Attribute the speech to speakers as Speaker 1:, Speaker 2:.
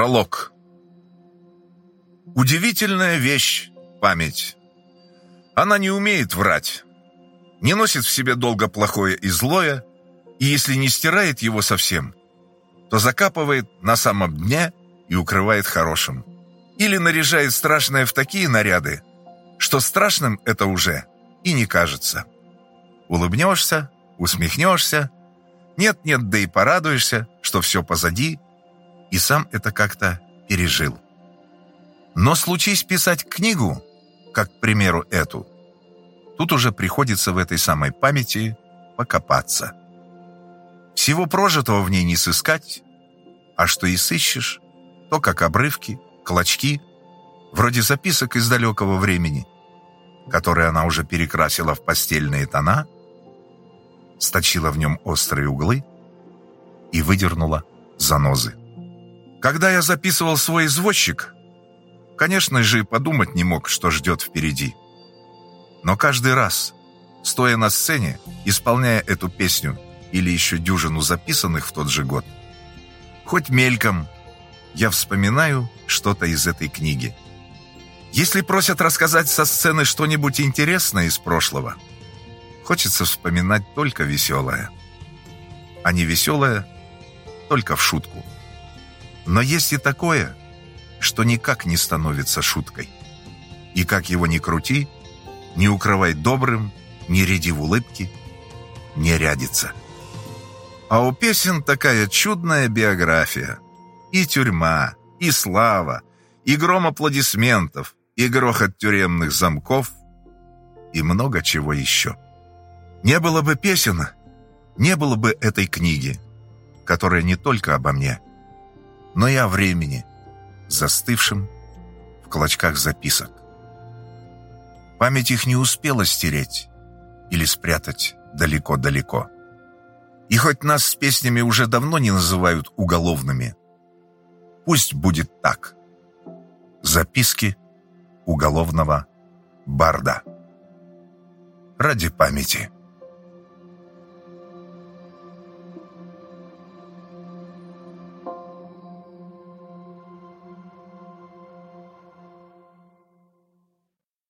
Speaker 1: Пролог. Удивительная вещь — память. Она не умеет врать, не носит в себе долго плохое и злое, и если не стирает его совсем, то закапывает на самом дне и укрывает хорошим. Или наряжает страшное в такие наряды, что страшным это уже и не кажется. Улыбнешься, усмехнешься, нет-нет, да и порадуешься, что все позади, и сам это как-то пережил. Но случись писать книгу, как, к примеру, эту, тут уже приходится в этой самой памяти покопаться. Всего прожитого в ней не сыскать, а что и сыщешь, то как обрывки, клочки, вроде записок из далекого времени, которые она уже перекрасила в постельные тона, сточила в нем острые углы и выдернула занозы. Когда я записывал свой извозчик, конечно же, подумать не мог, что ждет впереди. Но каждый раз, стоя на сцене, исполняя эту песню или еще дюжину записанных в тот же год, хоть мельком, я вспоминаю что-то из этой книги. Если просят рассказать со сцены что-нибудь интересное из прошлого, хочется вспоминать только веселое. А не веселое только в шутку. Но есть и такое, что никак не становится шуткой. И как его ни крути, не укрывай добрым, не ряди в улыбки, не рядится. А у песен такая чудная биография. И тюрьма, и слава, и гром аплодисментов, и грохот тюремных замков, и много чего еще. Не было бы песен, не было бы этой книги, которая не только обо мне, но и о времени, застывшем в клочках записок. Память их не успела стереть или спрятать далеко-далеко. И хоть нас с песнями уже давно не называют уголовными, пусть будет так. Записки уголовного барда. Ради памяти.